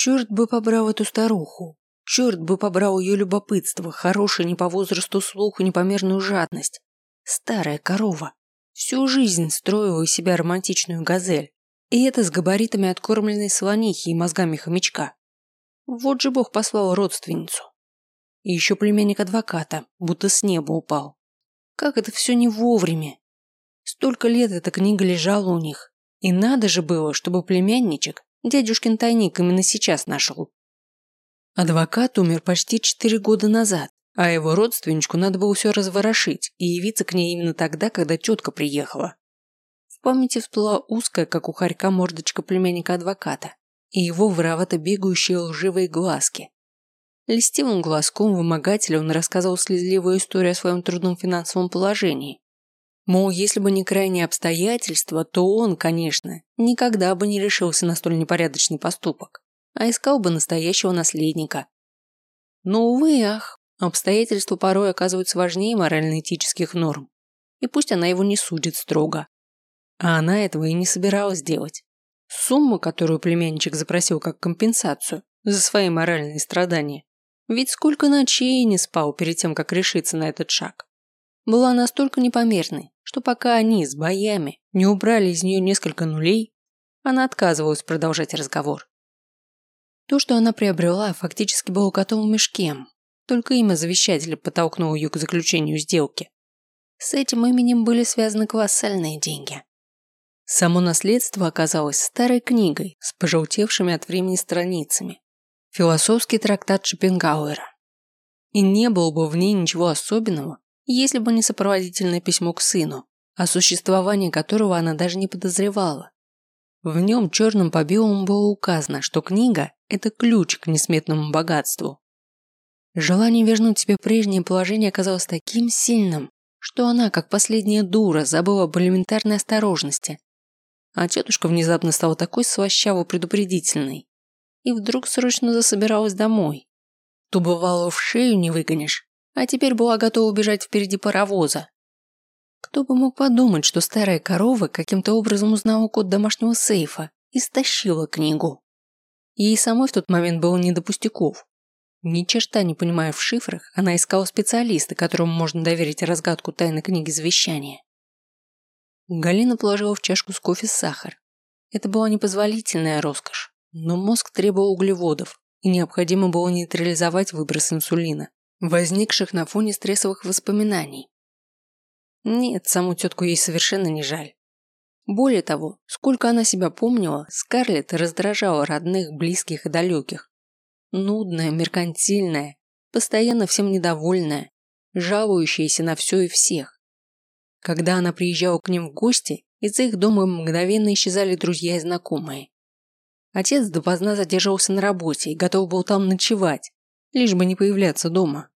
Черт бы побрал эту старуху. Черт бы побрал ее любопытство, хорошее не по возрасту слух и непомерную жадность. Старая корова. Всю жизнь строила из себя романтичную газель. И это с габаритами откормленной слонихи и мозгами хомячка. Вот же бог послал родственницу. И еще племянник адвоката, будто с неба упал. Как это все не вовремя. Столько лет эта книга лежала у них. И надо же было, чтобы племянничек дядюшкин тайник именно сейчас нашел. Адвокат умер почти четыре года назад, а его родственничку надо было все разворошить и явиться к ней именно тогда, когда тетка приехала. В памяти всплыла узкая, как у хорька, мордочка племянника адвоката и его воровато бегающие лживые глазки. Листивым глазком вымогателя он рассказывал слезливую историю о своем трудном финансовом положении. Мол, если бы не крайние обстоятельства, то он, конечно, никогда бы не решился на столь непорядочный поступок, а искал бы настоящего наследника. Но, увы ах, обстоятельства порой оказываются важнее морально-этических норм. И пусть она его не судит строго. А она этого и не собиралась делать. Сумма, которую племянничек запросил как компенсацию за свои моральные страдания, ведь сколько ночей не спал перед тем, как решиться на этот шаг, была настолько непомерной, что пока они с боями не убрали из нее несколько нулей, она отказывалась продолжать разговор. То, что она приобрела, фактически было котом в мешке, только имя завещателя подтолкнуло ее к заключению сделки. С этим именем были связаны колоссальные деньги. Само наследство оказалось старой книгой с пожелтевшими от времени страницами. Философский трактат Шопенгауэра. И не было бы в ней ничего особенного, если бы не сопроводительное письмо к сыну, о существовании которого она даже не подозревала. В нем черным по белому было указано, что книга – это ключ к несметному богатству. Желание вернуть себе прежнее положение оказалось таким сильным, что она, как последняя дура, забыла об элементарной осторожности а тетушка внезапно стала такой слащаво предупредительной. И вдруг срочно засобиралась домой. То бывало в шею не выгонишь, а теперь была готова убежать впереди паровоза. Кто бы мог подумать, что старая корова каким-то образом узнала код домашнего сейфа и стащила книгу. Ей самой в тот момент было не до пустяков. Ни черта не понимая в шифрах, она искала специалиста, которому можно доверить разгадку тайны книги завещания. Галина положила в чашку с кофе сахар. Это была непозволительная роскошь, но мозг требовал углеводов, и необходимо было нейтрализовать выброс инсулина, возникших на фоне стрессовых воспоминаний. Нет, саму тетку ей совершенно не жаль. Более того, сколько она себя помнила, Скарлетт раздражала родных, близких и далеких. Нудная, меркантильная, постоянно всем недовольная, жалующаяся на все и всех. Когда она приезжала к ним в гости, из их дома мгновенно исчезали друзья и знакомые. Отец допоздна задерживался на работе и готов был там ночевать, лишь бы не появляться дома.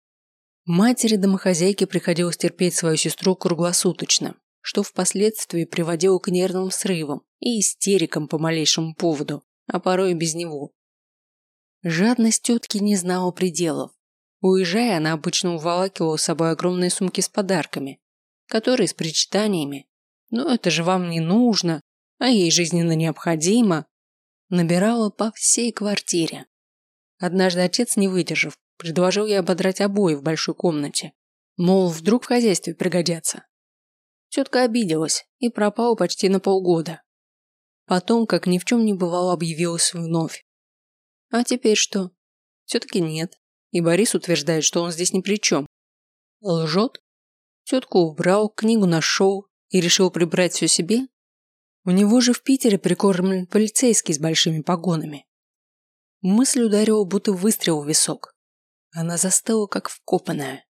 Матери домохозяйки приходилось терпеть свою сестру круглосуточно, что впоследствии приводило к нервным срывам и истерикам по малейшему поводу, а порой и без него. Жадность тетки не знала пределов. Уезжая, она обычно уволакивала с собой огромные сумки с подарками, который с причитаниями «Ну это же вам не нужно, а ей жизненно необходимо» набирала по всей квартире. Однажды отец, не выдержав, предложил ей ободрать обои в большой комнате. Мол, вдруг в хозяйстве пригодятся. Тетка обиделась и пропала почти на полгода. Потом, как ни в чем не бывало, объявилась вновь. А теперь что? Все-таки нет. И Борис утверждает, что он здесь ни при чем. Лжет? Тетку убрал, книгу нашел и решил прибрать все себе? У него же в Питере прикормлен полицейский с большими погонами. Мысль ударила, будто выстрел в висок. Она застыла, как вкопанная.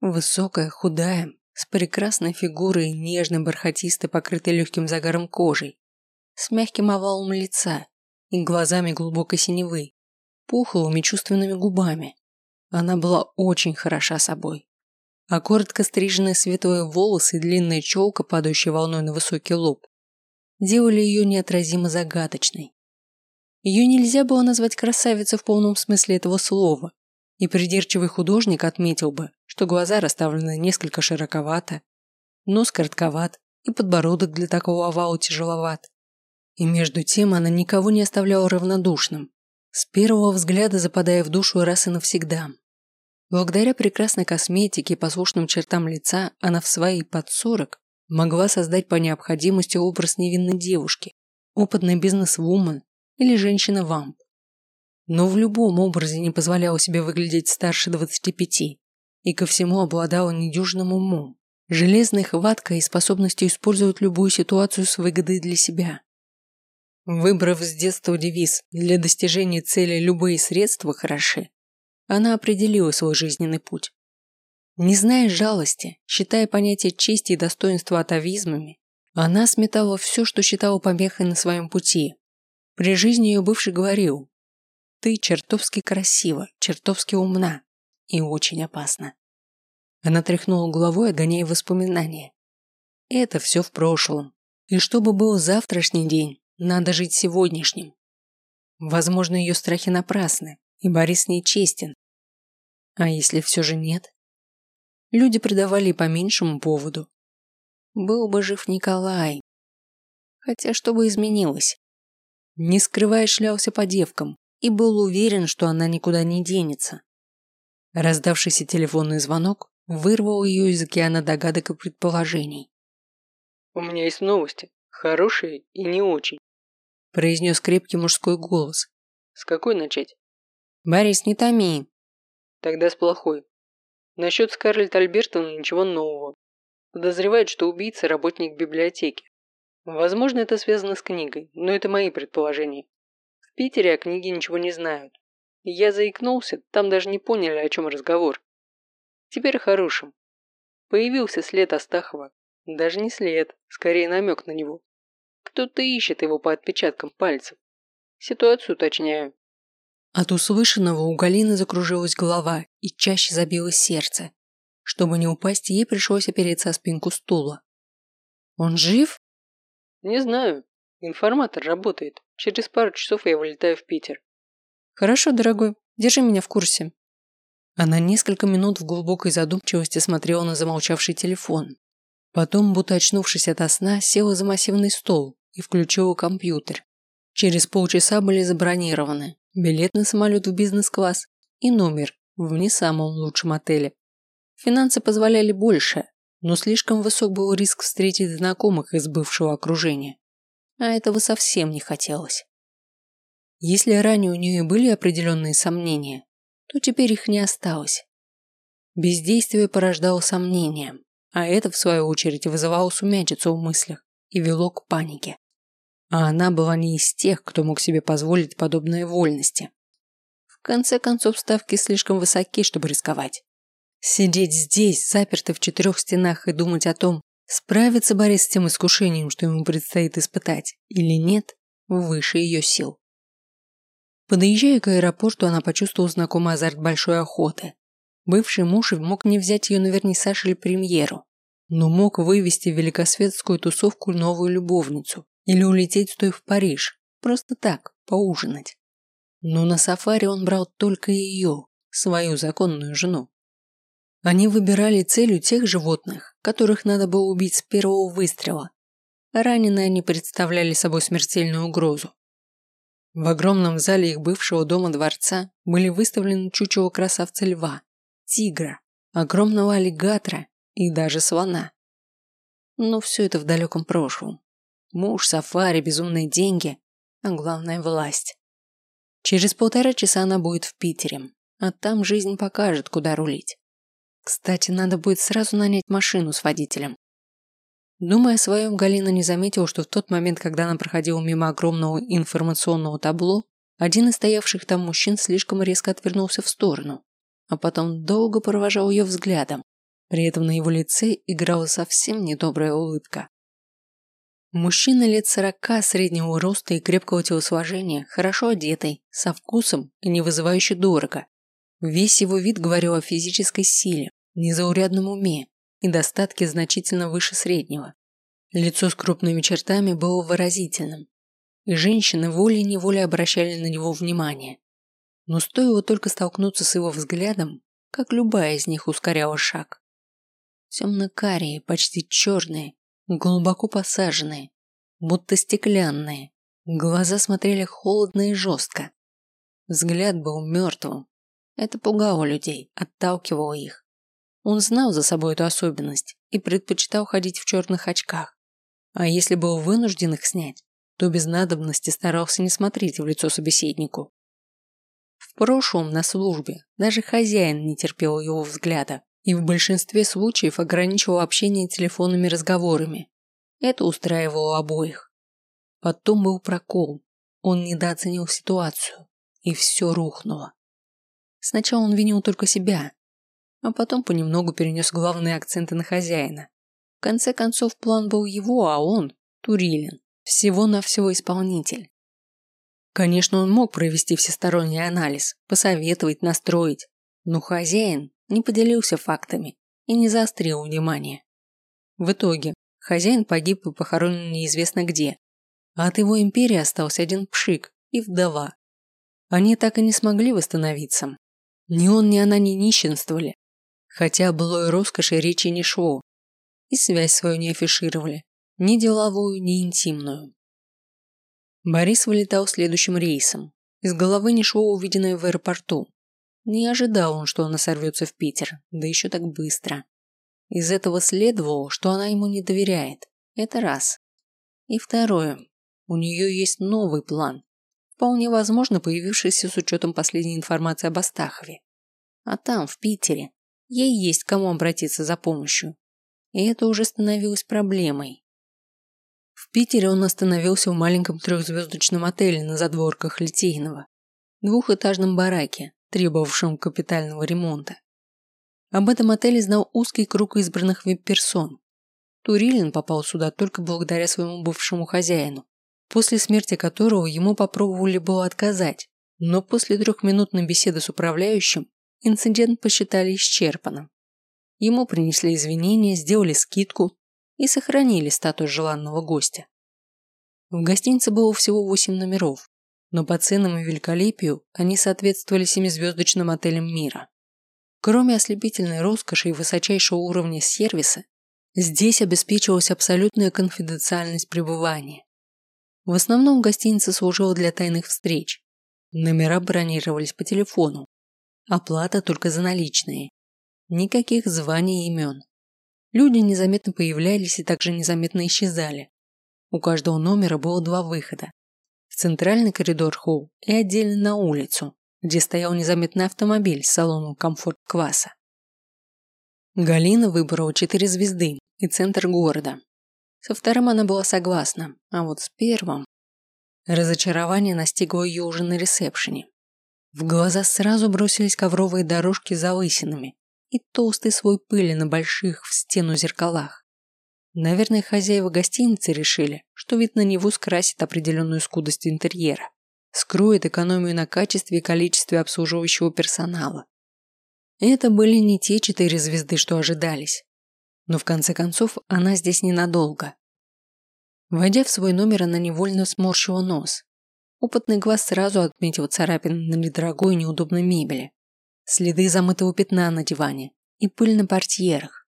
Высокая, худая, с прекрасной фигурой, нежной, бархатистой, покрытой легким загаром кожей, с мягким овалом лица и глазами глубокой синевы, пухлыми чувственными губами. Она была очень хороша собой а коротко стриженные светлые волосы и длинная челка, падающая волной на высокий лоб, делали ее неотразимо загадочной. Ее нельзя было назвать красавицей в полном смысле этого слова, и придирчивый художник отметил бы, что глаза расставлены несколько широковато, нос коротковат и подбородок для такого овала тяжеловат. И между тем она никого не оставляла равнодушным. с первого взгляда западая в душу раз и навсегда. Благодаря прекрасной косметике и послушным чертам лица она в свои под сорок могла создать по необходимости образ невинной девушки, опытной бизнес-вумен или женщины-вамп. Но в любом образе не позволяла себе выглядеть старше 25 и ко всему обладала недюжным умом, железной хваткой и способностью использовать любую ситуацию с выгодой для себя. Выбрав с детства девиз «для достижения цели любые средства хороши», она определила свой жизненный путь. Не зная жалости, считая понятие чести и достоинства атовизмами, она сметала все, что считала помехой на своем пути. При жизни ее бывший говорил «Ты чертовски красива, чертовски умна и очень опасна». Она тряхнула головой, отгоняя воспоминания. Это все в прошлом. И чтобы был завтрашний день, надо жить сегодняшним. Возможно, ее страхи напрасны, и Борис не честен. А если все же нет? Люди предавали по меньшему поводу. Был бы жив Николай. Хотя что бы изменилось? Не скрывая, шлялся по девкам и был уверен, что она никуда не денется. Раздавшийся телефонный звонок вырвал ее из океана догадок и предположений. «У меня есть новости, хорошие и не очень», произнес крепкий мужской голос. «С какой начать?» «Борис, не томи». «Тогда с плохой. Насчет Скарлетт Альбертовны ничего нового. Подозревают, что убийца – работник библиотеки. Возможно, это связано с книгой, но это мои предположения. В Питере о книге ничего не знают. Я заикнулся, там даже не поняли, о чем разговор. Теперь хорошим. Появился след Астахова. Даже не след, скорее намек на него. Кто-то ищет его по отпечаткам пальцев. Ситуацию уточняю. От услышанного у Галины закружилась голова и чаще забилось сердце. Чтобы не упасть, ей пришлось опереться о спинку стула. «Он жив?» «Не знаю. Информатор работает. Через пару часов я вылетаю в Питер». «Хорошо, дорогой. Держи меня в курсе. Она несколько минут в глубокой задумчивости смотрела на замолчавший телефон. Потом, будто очнувшись ото сна, села за массивный стол и включила компьютер. Через полчаса были забронированы билет на самолет в бизнес-класс и номер в не самом лучшем отеле. Финансы позволяли больше, но слишком высок был риск встретить знакомых из бывшего окружения. А этого совсем не хотелось. Если ранее у нее были определенные сомнения, то теперь их не осталось. Бездействие порождало сомнения, а это, в свою очередь, вызывало сумятицу в мыслях и вело к панике. А она была не из тех, кто мог себе позволить подобные вольности. В конце концов, ставки слишком высоки, чтобы рисковать. Сидеть здесь, заперто в четырех стенах и думать о том, справится Борис с тем искушением, что ему предстоит испытать, или нет, выше ее сил. Подъезжая к аэропорту, она почувствовала знакомый азарт большой охоты. Бывший муж мог не взять ее на вернисаж или премьеру, но мог вывести в великосветскую тусовку новую любовницу или улететь с той в Париж, просто так, поужинать. Но на сафари он брал только ее, свою законную жену. Они выбирали целью тех животных, которых надо было убить с первого выстрела. Раненые они представляли собой смертельную угрозу. В огромном зале их бывшего дома-дворца были выставлены чучело красавца льва, тигра, огромного аллигатора и даже слона. Но все это в далеком прошлом. Муж, сафари, безумные деньги, а главное – власть. Через полтора часа она будет в Питере, а там жизнь покажет, куда рулить. Кстати, надо будет сразу нанять машину с водителем. Думая о своем, Галина не заметила, что в тот момент, когда она проходила мимо огромного информационного табло, один из стоявших там мужчин слишком резко отвернулся в сторону, а потом долго провожал ее взглядом. При этом на его лице играла совсем недобрая улыбка. Мужчина лет сорока, среднего роста и крепкого телосложения, хорошо одетый, со вкусом и не вызывающе дорого. Весь его вид говорил о физической силе, незаурядном уме и достатки значительно выше среднего. Лицо с крупными чертами было выразительным, и женщины волей-неволей обращали на него внимание. Но стоило только столкнуться с его взглядом, как любая из них ускоряла шаг. Темно-карие, почти черные, глубоко посаженные, будто стеклянные, глаза смотрели холодно и жестко. Взгляд был мертвым. Это пугало людей, отталкивало их. Он знал за собой эту особенность и предпочитал ходить в черных очках. А если был вынужден их снять, то без надобности старался не смотреть в лицо собеседнику. В прошлом на службе даже хозяин не терпел его взгляда и в большинстве случаев ограничивал общение телефонными разговорами. Это устраивало обоих. Потом был прокол. Он недооценил ситуацию, и все рухнуло. Сначала он винил только себя, а потом понемногу перенес главные акценты на хозяина. В конце концов, план был его, а он – Турилин, всего-навсего исполнитель. Конечно, он мог провести всесторонний анализ, посоветовать, настроить, но хозяин не поделился фактами и не заострил внимание. В итоге, хозяин погиб и похоронен неизвестно где, а от его империи остался один пшик и вдова. Они так и не смогли восстановиться. Ни он, ни она не нищенствовали, хотя былой роскоши речи не шло, и связь свою не афишировали, ни деловую, ни интимную. Борис вылетал следующим рейсом. Из головы не шло увиденное в аэропорту. Не ожидал он, что она сорвется в Питер, да еще так быстро. Из этого следовало, что она ему не доверяет. Это раз. И второе. У нее есть новый план. Вполне возможно, появившийся с учетом последней информации об Астахове. А там, в Питере, ей есть кому обратиться за помощью. И это уже становилось проблемой. В Питере он остановился в маленьком трехзвездочном отеле на задворках Литейного, двухэтажном бараке, требовавшем капитального ремонта. Об этом отеле знал узкий круг избранных вип-персон. Турилин попал сюда только благодаря своему бывшему хозяину, после смерти которого ему попробовали было отказать, но после трехминутной беседы с управляющим инцидент посчитали исчерпанным. Ему принесли извинения, сделали скидку и сохранили статус желанного гостя. В гостинице было всего 8 номеров, но по ценам и великолепию они соответствовали семизвездочным отелям мира. Кроме ослепительной роскоши и высочайшего уровня сервиса, здесь обеспечивалась абсолютная конфиденциальность пребывания. В основном гостиница служила для тайных встреч. Номера бронировались по телефону. Оплата только за наличные. Никаких званий и имен. Люди незаметно появлялись и также незаметно исчезали. У каждого номера было два выхода. В центральный коридор холл и отдельно на улицу, где стоял незаметный автомобиль с салоном комфорт-класса. Галина выбрала четыре звезды и центр города. Со вторым она была согласна, а вот с первым... Разочарование настигло ее уже на ресепшене. В глаза сразу бросились ковровые дорожки за лысинами, и толстый слой пыли на больших в стену зеркалах. Наверное, хозяева гостиницы решили, что вид на него скрасит определенную скудость интерьера, скроет экономию на качестве и количестве обслуживающего персонала. Это были не те четыре звезды, что ожидались. Но в конце концов она здесь ненадолго. Войдя в свой номер, она невольно сморщила нос. Опытный глаз сразу отметил царапины на недорогой неудобной мебели следы замытого пятна на диване и пыль на портьерах.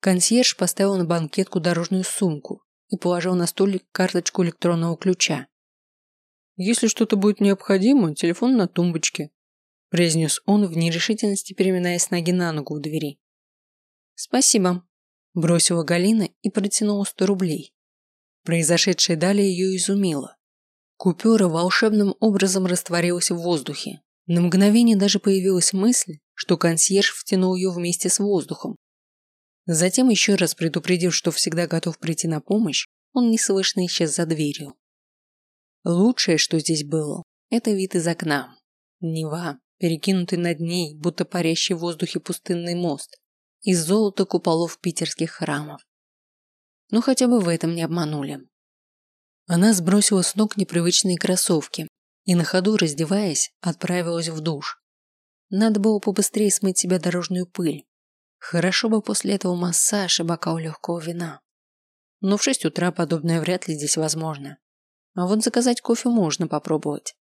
Консьерж поставил на банкетку дорожную сумку и положил на столик карточку электронного ключа. «Если что-то будет необходимо, телефон на тумбочке», произнес он в нерешительности, переминаясь с ноги на ногу у двери. «Спасибо», бросила Галина и протянула сто рублей. Произошедшее далее ее изумило. Купюра волшебным образом растворилась в воздухе, на мгновение даже появилась мысль, что консьерж втянул ее вместе с воздухом. Затем, еще раз предупредив, что всегда готов прийти на помощь, он неслышно исчез за дверью. Лучшее, что здесь было, это вид из окна. Нева, перекинутый над ней, будто парящий в воздухе пустынный мост, из золота куполов питерских храмов. Но хотя бы в этом не обманули. Она сбросила с ног непривычные кроссовки и на ходу, раздеваясь, отправилась в душ. Надо было побыстрее смыть себя дорожную пыль. Хорошо бы после этого массаж и бокал легкого вина. Но в шесть утра подобное вряд ли здесь возможно. А вот заказать кофе можно попробовать.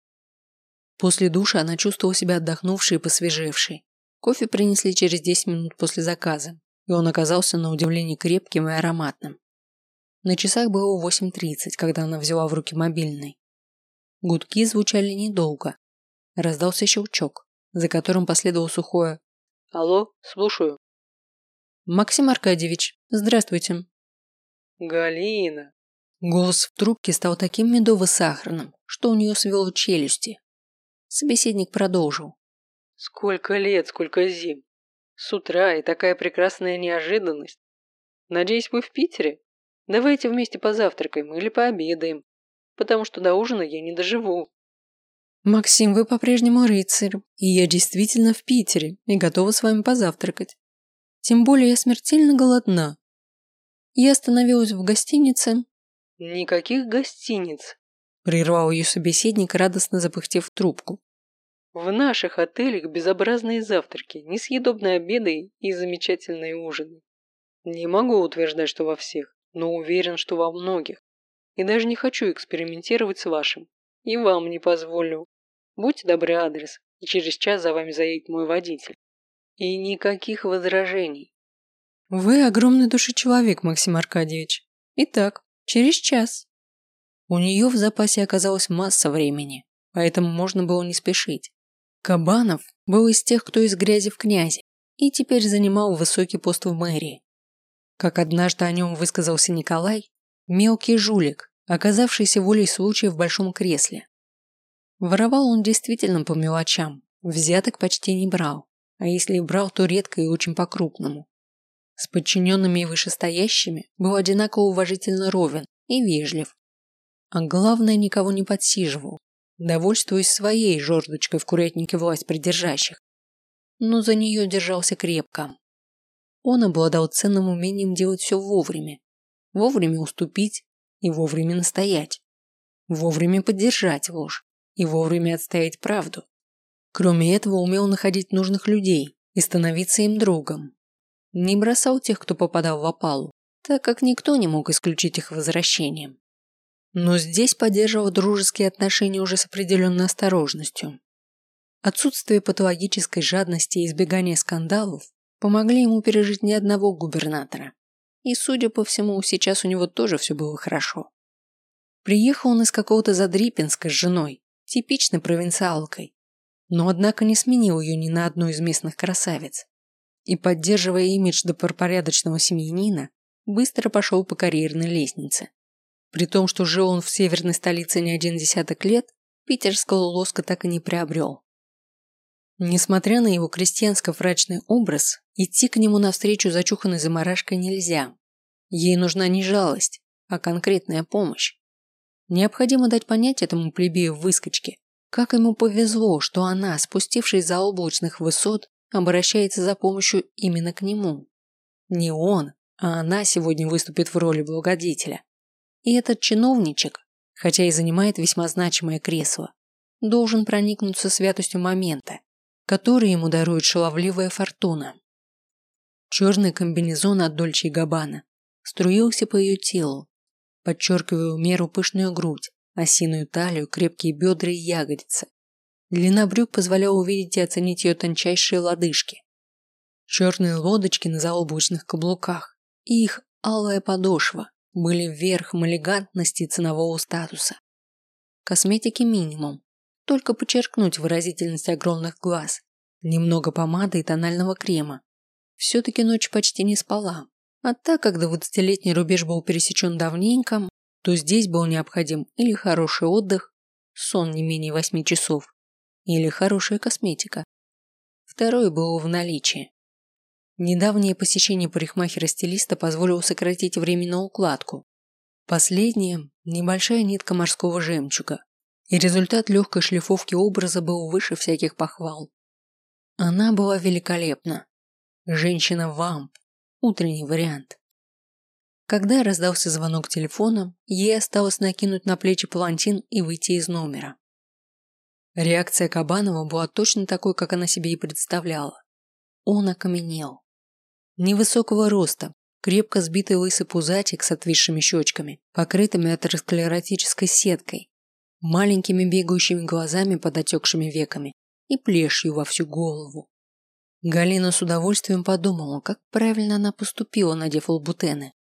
После душа она чувствовала себя отдохнувшей и посвежевшей. Кофе принесли через 10 минут после заказа, и он оказался на удивление крепким и ароматным. На часах было 8.30, когда она взяла в руки мобильный. Гудки звучали недолго. Раздался щелчок, за которым последовало сухое «Алло, слушаю». «Максим Аркадьевич, здравствуйте». «Галина». Голос в трубке стал таким медово-сахарным, что у нее свело челюсти. Собеседник продолжил. «Сколько лет, сколько зим. С утра и такая прекрасная неожиданность. Надеюсь, вы в Питере? Давайте вместе позавтракаем или пообедаем, потому что до ужина я не доживу». «Максим, вы по-прежнему рыцарь, и я действительно в Питере и готова с вами позавтракать. Тем более я смертельно голодна. Я остановилась в гостинице». «Никаких гостиниц», – прервал ее собеседник, радостно запыхтев трубку. «В наших отелях безобразные завтраки, несъедобные обеды и замечательные ужины. Не могу утверждать, что во всех, но уверен, что во многих. И даже не хочу экспериментировать с вашим. И вам не позволю. Будьте добры адрес, и через час за вами заедет мой водитель. И никаких возражений. Вы огромный души человек, Максим Аркадьевич. Итак, через час. У нее в запасе оказалась масса времени, поэтому можно было не спешить. Кабанов был из тех, кто из грязи в князи, и теперь занимал высокий пост в мэрии. Как однажды о нем высказался Николай, мелкий жулик, оказавшийся волей случая в большом кресле. Воровал он действительно по мелочам, взяток почти не брал, а если и брал, то редко и очень по-крупному. С подчиненными и вышестоящими был одинаково уважительно ровен и вежлив. А главное, никого не подсиживал, довольствуясь своей жердочкой в курятнике власть придержащих. Но за нее держался крепко. Он обладал ценным умением делать все вовремя. Вовремя уступить и вовремя настоять. Вовремя поддержать ложь и вовремя отстоять правду. Кроме этого, умел находить нужных людей и становиться им другом. Не бросал тех, кто попадал в опалу, так как никто не мог исключить их возвращением. Но здесь поддерживал дружеские отношения уже с определенной осторожностью. Отсутствие патологической жадности и избегание скандалов помогли ему пережить ни одного губернатора. И, судя по всему, сейчас у него тоже все было хорошо. Приехал он из какого-то Задрипинска с женой, типичной провинциалкой, но однако не сменил ее ни на одну из местных красавиц. И, поддерживая имидж добропорядочного семьянина, быстро пошел по карьерной лестнице. При том, что жил он в северной столице не один десяток лет, питерского лоска так и не приобрел. Несмотря на его крестьянско-врачный образ, идти к нему навстречу зачуханной заморашкой нельзя. Ей нужна не жалость, а конкретная помощь. Необходимо дать понять этому плебею в выскочке, как ему повезло, что она, спустившись за облачных высот, обращается за помощью именно к нему. Не он, а она сегодня выступит в роли благодетеля. И этот чиновничек, хотя и занимает весьма значимое кресло, должен проникнуться святостью момента, который ему дарует шаловливая фортуна. Черный комбинезон от Дольче и Габбана струился по ее телу, подчеркивая меру пышную грудь, осиную талию, крепкие бедра и ягодицы. Длина брюк позволяла увидеть и оценить ее тончайшие лодыжки. Черные лодочки на заоблачных каблуках и их алая подошва были верхом элегантности ценового статуса. Косметики минимум, только подчеркнуть выразительность огромных глаз, немного помады и тонального крема. Все-таки ночь почти не спала, а так как двадцатилетний рубеж был пересечен давненько, то здесь был необходим или хороший отдых, сон не менее восьми часов, или хорошая косметика. Второе было в наличии. Недавнее посещение парикмахера-стилиста позволило сократить время на укладку. Последнее – небольшая нитка морского жемчуга, и результат легкой шлифовки образа был выше всяких похвал. Она была великолепна. Женщина-вамп, утренний вариант. Когда раздался звонок телефона, ей осталось накинуть на плечи палантин и выйти из номера. Реакция Кабанова была точно такой, как она себе и представляла. Он окаменел. Невысокого роста, крепко сбитый лысый пузатик с отвисшими щечками, покрытыми атеросклеротической сеткой, маленькими бегающими глазами под отекшими веками и плешью во всю голову. Галина с удовольствием подумала, как правильно она поступила, надев лбутены.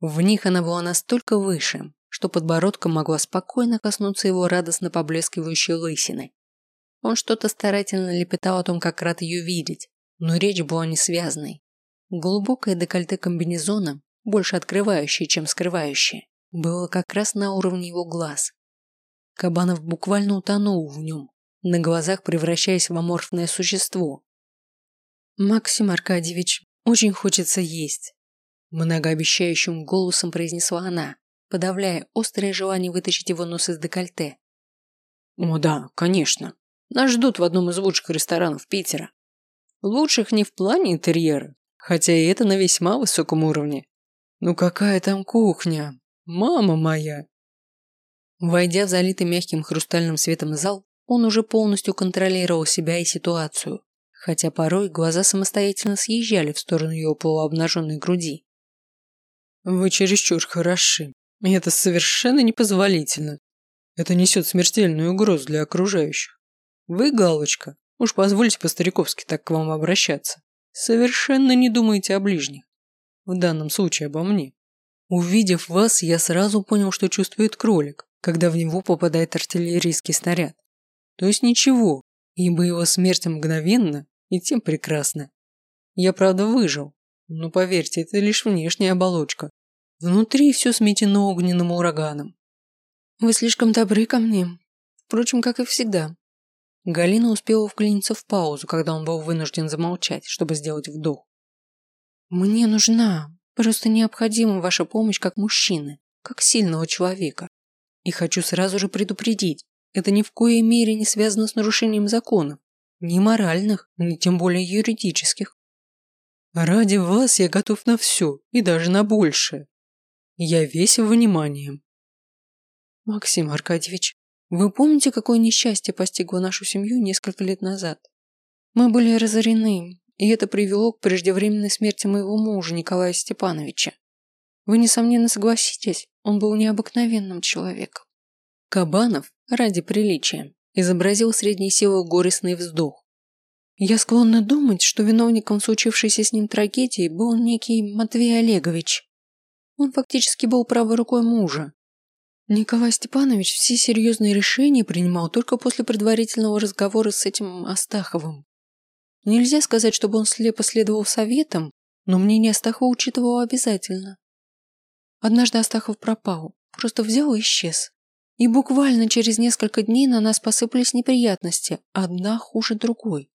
В них она была настолько выше, что подбородком могла спокойно коснуться его радостно поблескивающей лысины. Он что-то старательно лепетал о том, как рад ее видеть, но речь была не связанной. Глубокое декольте комбинезона, больше открывающее, чем скрывающее, было как раз на уровне его глаз. Кабанов буквально утонул в нем, на глазах превращаясь в аморфное существо. «Максим Аркадьевич, очень хочется есть», многообещающим голосом произнесла она, подавляя острое желание вытащить его нос из декольте. «О да, конечно. Нас ждут в одном из лучших ресторанов Питера. Лучших не в плане интерьера, хотя и это на весьма высоком уровне. Ну какая там кухня? Мама моя!» Войдя в залитый мягким хрустальным светом зал, он уже полностью контролировал себя и ситуацию, хотя порой глаза самостоятельно съезжали в сторону его полуобнаженной груди. «Вы чересчур хороши, и это совершенно непозволительно. Это несет смертельную угрозу для окружающих. Вы, Галочка, уж позвольте по-стариковски так к вам обращаться, совершенно не думаете о ближних. В данном случае обо мне. Увидев вас, я сразу понял, что чувствует кролик, когда в него попадает артиллерийский снаряд. То есть ничего, ибо его смерть мгновенна и тем прекрасна. Я, правда, выжил, но поверьте, это лишь внешняя оболочка. Внутри все сметено огненным ураганом. Вы слишком добры ко мне. Впрочем, как и всегда. Галина успела вклиниться в паузу, когда он был вынужден замолчать, чтобы сделать вдох. Мне нужна, просто необходима ваша помощь как мужчины, как сильного человека. И хочу сразу же предупредить, это ни в коей мере не связано с нарушением законов, ни моральных, ни тем более юридических. Ради вас я готов на все и даже на большее. Я весь внимание. Максим Аркадьевич, вы помните, какое несчастье постигло нашу семью несколько лет назад? Мы были разорены, и это привело к преждевременной смерти моего мужа Николая Степановича. Вы, несомненно, согласитесь, он был необыкновенным человеком. Кабанов, ради приличия, изобразил средней силы горестный вздох. Я склонна думать, что виновником случившейся с ним трагедии был некий Матвей Олегович. Он фактически был правой рукой мужа, Николай Степанович все серьезные решения принимал только после предварительного разговора с этим Астаховым. Нельзя сказать, чтобы он слепо следовал советам, но мнение Астахова учитывал обязательно. Однажды Астахов пропал, просто взял и исчез. И буквально через несколько дней на нас посыпались неприятности, одна хуже другой.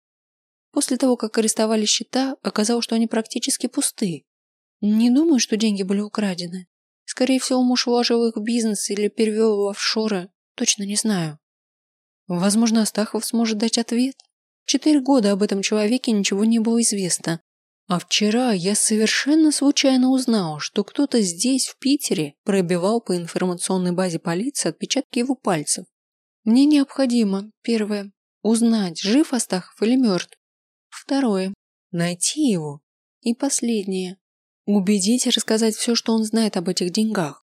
После того, как арестовали счета, оказалось, что они практически пусты. Не думаю, что деньги были украдены. Скорее всего, муж вложил их в бизнес или перевел в офшоры. Точно не знаю. Возможно, Астахов сможет дать ответ. Четыре года об этом человеке ничего не было известно. А вчера я совершенно случайно узнал, что кто-то здесь, в Питере, пробивал по информационной базе полиции отпечатки его пальцев. Мне необходимо, первое, узнать, жив Астахов или мертв. Второе, найти его. И последнее, Убедить рассказать все, что он знает об этих деньгах.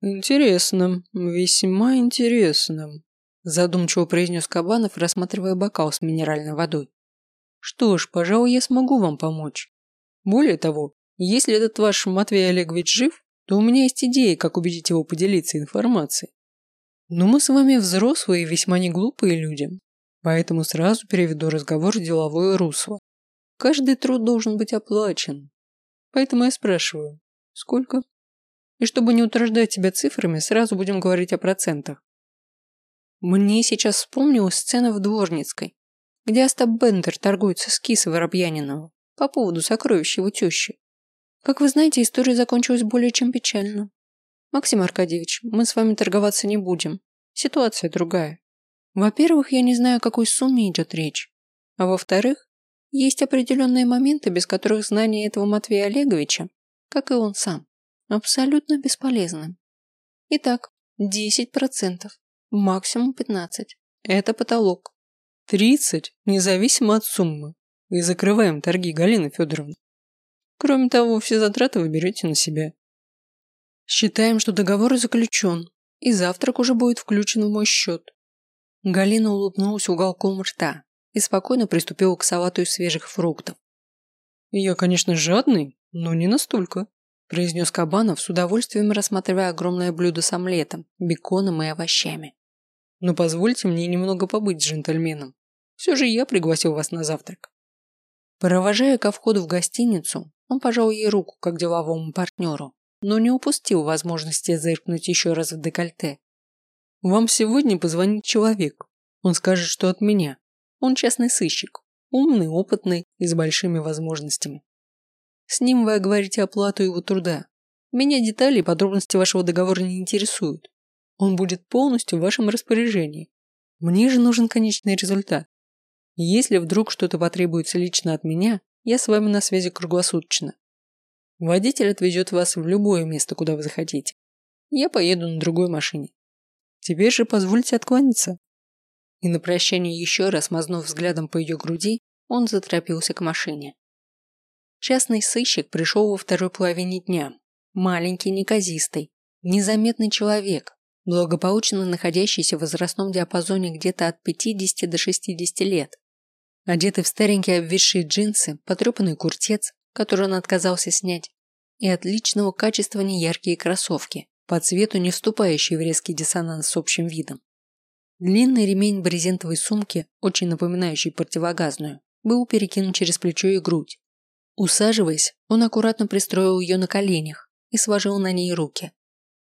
Интересно, весьма интересно, задумчиво произнес Кабанов, рассматривая бокал с минеральной водой. Что ж, пожалуй, я смогу вам помочь. Более того, если этот ваш Матвей Олегович жив, то у меня есть идея, как убедить его поделиться информацией. Но мы с вами взрослые и весьма не глупые люди, поэтому сразу переведу разговор в деловое русло. Каждый труд должен быть оплачен, Поэтому я спрашиваю, сколько? И чтобы не утруждать тебя цифрами, сразу будем говорить о процентах. Мне сейчас вспомнилась сцена в Дворницкой, где Остап Бендер торгуется с Кисой Воробьяниновым по поводу сокровища его тещи. Как вы знаете, история закончилась более чем печально. Максим Аркадьевич, мы с вами торговаться не будем. Ситуация другая. Во-первых, я не знаю, о какой сумме идет речь. А во-вторых, есть определенные моменты, без которых знание этого Матвея Олеговича, как и он сам, абсолютно бесполезны. Итак, 10%, максимум 15%. Это потолок. 30, независимо от суммы. И закрываем торги, Галина Федоровна. Кроме того, все затраты вы берете на себя. Считаем, что договор заключен, и завтрак уже будет включен в мой счет. Галина улыбнулась уголком рта, и спокойно приступила к салату из свежих фруктов. «Я, конечно, жадный, но не настолько», – произнес Кабанов с удовольствием рассматривая огромное блюдо с омлетом, беконом и овощами. Но позвольте мне немного побыть джентльменом. Все же я пригласил вас на завтрак. Провожая ко входу в гостиницу, он пожал ей руку, как деловому партнеру, но не упустил возможности зыркнуть еще раз в декольте. Вам сегодня позвонит человек. Он скажет, что от меня. Он частный сыщик, умный, опытный и с большими возможностями. С ним вы оговорите оплату его труда. Меня детали и подробности вашего договора не интересуют. Он будет полностью в вашем распоряжении. Мне же нужен конечный результат. Если вдруг что-то потребуется лично от меня, я с вами на связи круглосуточно. Водитель отвезет вас в любое место, куда вы захотите. Я поеду на другой машине. Теперь же позвольте откланяться». И на прощание еще раз мазнув взглядом по ее груди, он заторопился к машине. Частный сыщик пришел во второй половине дня. Маленький, неказистый, незаметный человек, благополучно находящийся в возрастном диапазоне где-то от 50 до 60 лет. Одетый в старенькие обвисшие джинсы, потрепанный куртец, который он отказался снять, и отличного качества неяркие кроссовки, по цвету не вступающий в резкий диссонанс с общим видом. Длинный ремень брезентовой сумки, очень напоминающий противогазную, был перекинут через плечо и грудь. Усаживаясь, он аккуратно пристроил ее на коленях и сложил на ней руки.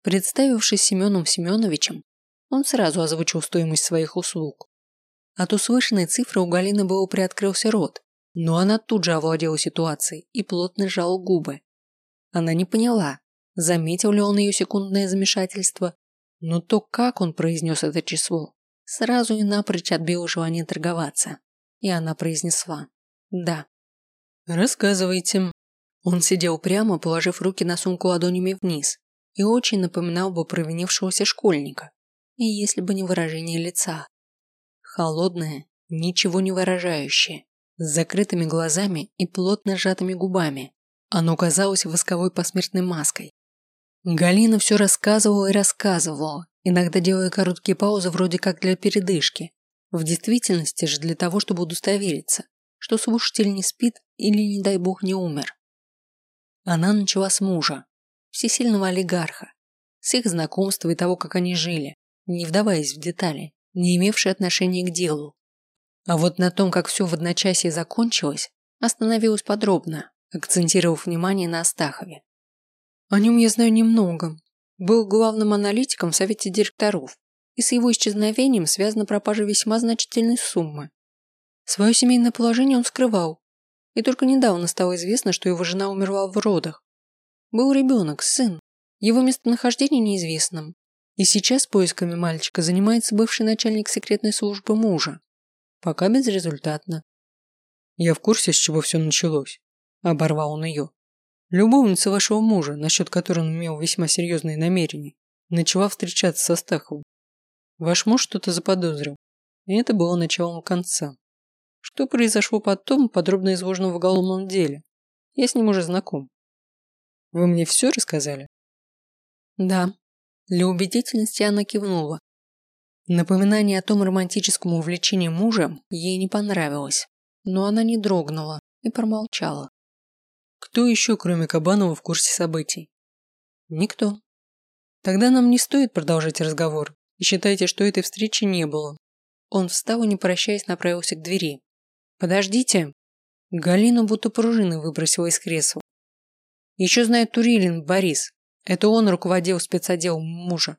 Представившись Семеном Семеновичем, он сразу озвучил стоимость своих услуг. От услышанной цифры у Галины было приоткрылся рот, но она тут же овладела ситуацией и плотно сжала губы. Она не поняла, заметил ли он ее секундное замешательство, но то, как он произнес это число, сразу и напрочь отбило желание торговаться. И она произнесла «Да». «Рассказывайте». Он сидел прямо, положив руки на сумку ладонями вниз, и очень напоминал бы провинившегося школьника. И если бы не выражение лица. Холодное, ничего не выражающее, с закрытыми глазами и плотно сжатыми губами. Оно казалось восковой посмертной маской, Галина все рассказывала и рассказывала, иногда делая короткие паузы вроде как для передышки. В действительности же для того, чтобы удостовериться, что слушатель не спит или, не дай бог, не умер. Она начала с мужа, всесильного олигарха, с их знакомства и того, как они жили, не вдаваясь в детали, не имевшие отношения к делу. А вот на том, как все в одночасье закончилось, остановилась подробно, акцентировав внимание на Астахове. О нем я знаю немного. Был главным аналитиком в совете директоров, и с его исчезновением связана пропажа весьма значительной суммы. Свое семейное положение он скрывал, и только недавно стало известно, что его жена умерла в родах. Был ребенок, сын. Его местонахождение неизвестным. И сейчас поисками мальчика занимается бывший начальник секретной службы мужа. Пока безрезультатно. Я в курсе, с чего все началось. Оборвал он ее. Любовница вашего мужа, насчет которой он имел весьма серьезные намерения, начала встречаться со Стаховым. Ваш муж что-то заподозрил, и это было началом конца. Что произошло потом, подробно изложено в уголовном деле. Я с ним уже знаком. Вы мне все рассказали? Да. Для убедительности она кивнула. Напоминание о том романтическом увлечении мужем ей не понравилось, но она не дрогнула и промолчала. Кто еще, кроме Кабанова, в курсе событий? Никто. Тогда нам не стоит продолжать разговор. И считайте, что этой встречи не было. Он встал и, не прощаясь, направился к двери. Подождите. Галину будто пружины выбросила из кресла. Еще знает Турилин Борис. Это он руководил спецотделом мужа.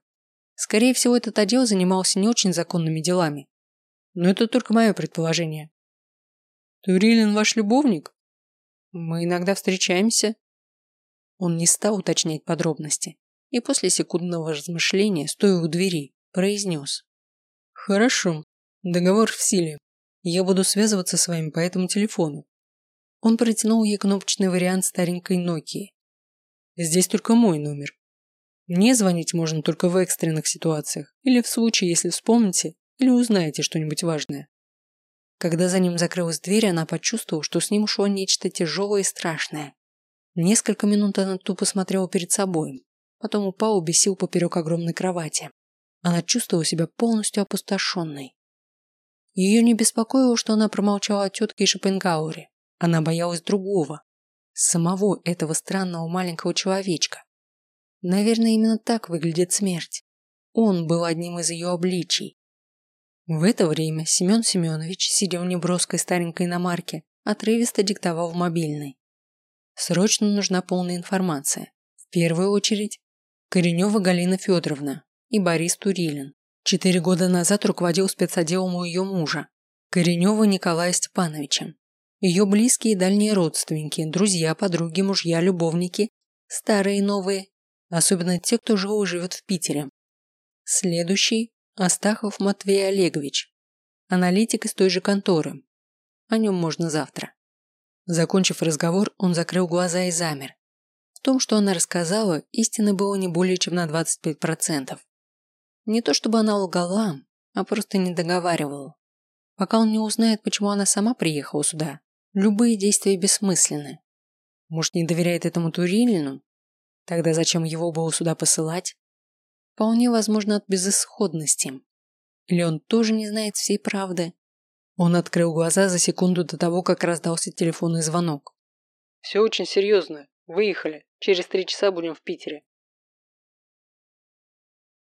Скорее всего, этот отдел занимался не очень законными делами. Но это только мое предположение. Турилин ваш любовник? Мы иногда встречаемся. Он не стал уточнять подробности и после секундного размышления, стоя у двери, произнес. Хорошо, договор в силе. Я буду связываться с вами по этому телефону. Он протянул ей кнопочный вариант старенькой Nokia. Здесь только мой номер. Мне звонить можно только в экстренных ситуациях или в случае, если вспомните или узнаете что-нибудь важное. Когда за ним закрылась дверь, она почувствовала, что с ним ушло нечто тяжелое и страшное. Несколько минут она тупо смотрела перед собой, потом упала без сил поперек огромной кровати. Она чувствовала себя полностью опустошенной. Ее не беспокоило, что она промолчала о тетке и Шопенгауэре. Она боялась другого, самого этого странного маленького человечка. Наверное, именно так выглядит смерть. Он был одним из ее обличий, В это время Семен Семенович, сидя в неброской старенькой иномарке, отрывисто диктовал в мобильный. Срочно нужна полная информация. В первую очередь Коренева Галина Федоровна и Борис Турилин. Четыре года назад руководил спецотделом у ее мужа, Коренева Николая Степановича. Ее близкие и дальние родственники, друзья, подруги, мужья, любовники, старые и новые, особенно те, кто жил и живет в Питере. Следующий – Астахов Матвей Олегович, аналитик из той же конторы. О нем можно завтра. Закончив разговор, он закрыл глаза и замер. В том, что она рассказала, истины было не более чем на 25%. Не то чтобы она лгала, а просто не договаривала. Пока он не узнает, почему она сама приехала сюда, любые действия бессмысленны. Может, не доверяет этому Турилину? Тогда зачем его было сюда посылать? Вполне возможно от безысходности. Или он тоже не знает всей правды? Он открыл глаза за секунду до того, как раздался телефонный звонок. «Все очень серьезно. Выехали. Через три часа будем в Питере».